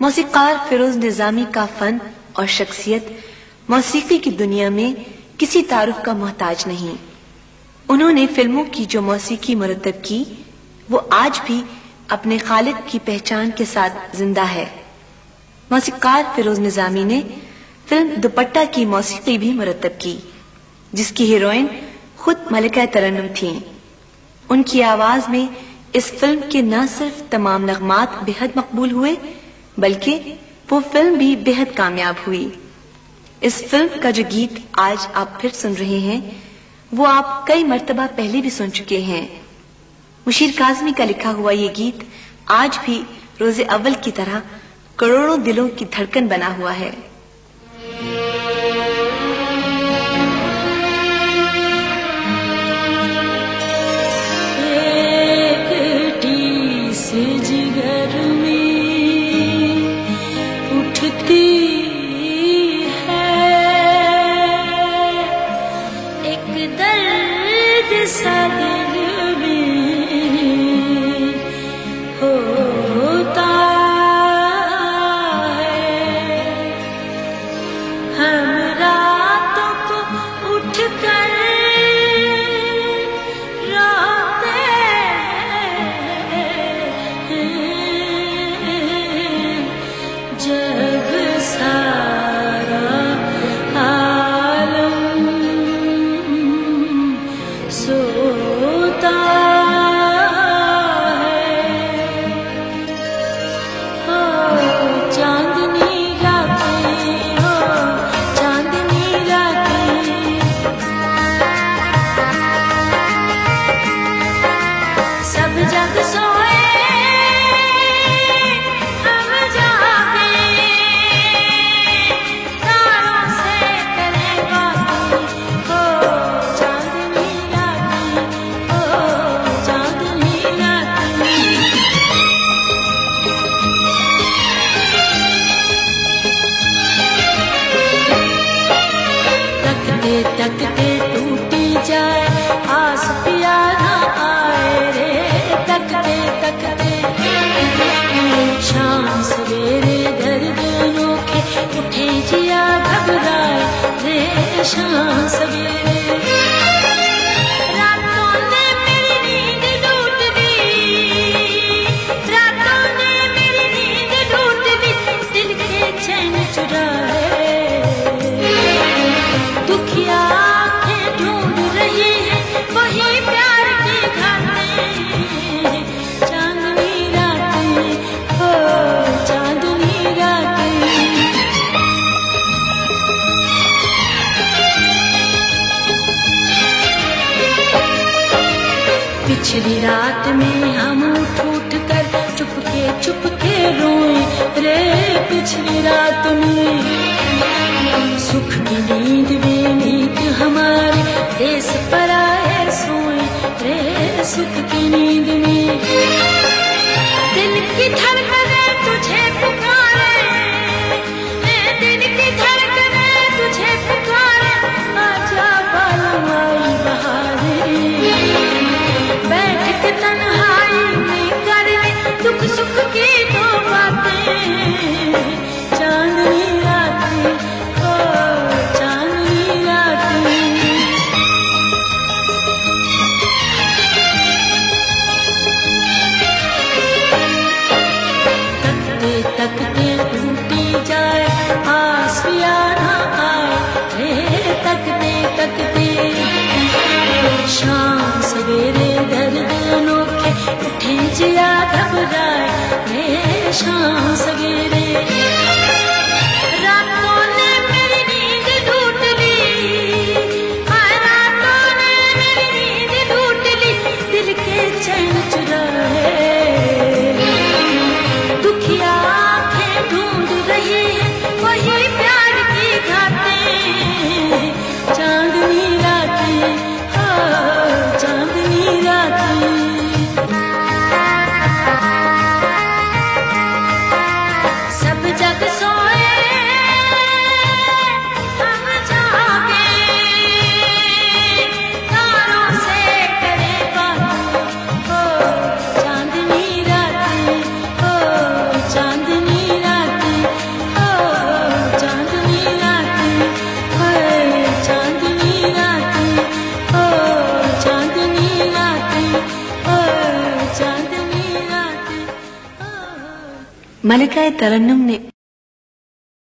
मौसीकार फिरोज निजामी का फन और शख्सियत मौसीकी की दुनिया में किसी तारुफ का मोहताज नहीं। उन्होंने फ़िल्मों की जो मौसीकी मुरतब की, वो आज भी अपने खालिद की पहचान के साथ ज़िंदा है। मौसीकार फिरोज निजामी ने फ़िल्म दुपट्टा की मौसीकी भी मुरतब की, जिसकी हीरोइन खुद मलिका तरन्नुम थी। उनकी आवाज़ में इस फ़िल्म के न सिर्फ़ तमाम नगमात बेहद मकबूल हुए बल्कि वो फ़िल्म भी बेहद कामयाब हुई। इस फ़िल्म का जो गीत आज आप फिर सुन रहे हैं, वो आप कई मर्तबा पहले भी सुन चुके हैं। मुशीर काजमी का लिखा हुआ ये गीत आज भी रोज़े अव्वल की तरह करोड़ों दिलों की धड़कन बना हुआ है। Santa लग के टूटी जाए, आस पिया आए रे। तकते तकते। शाम सवेरे दर्दियों के उठे जिया घबराए रे। शाम सवेरे पिछली रात में हम उठ कर चुपके चुपके रोए रे पिछली रात में। सुख की नींद में नींद हमारे देश पर आए सोए रे सुख की नींद में। जिया घबराए रे शाम सवेरे मलिका तरन्नुम ने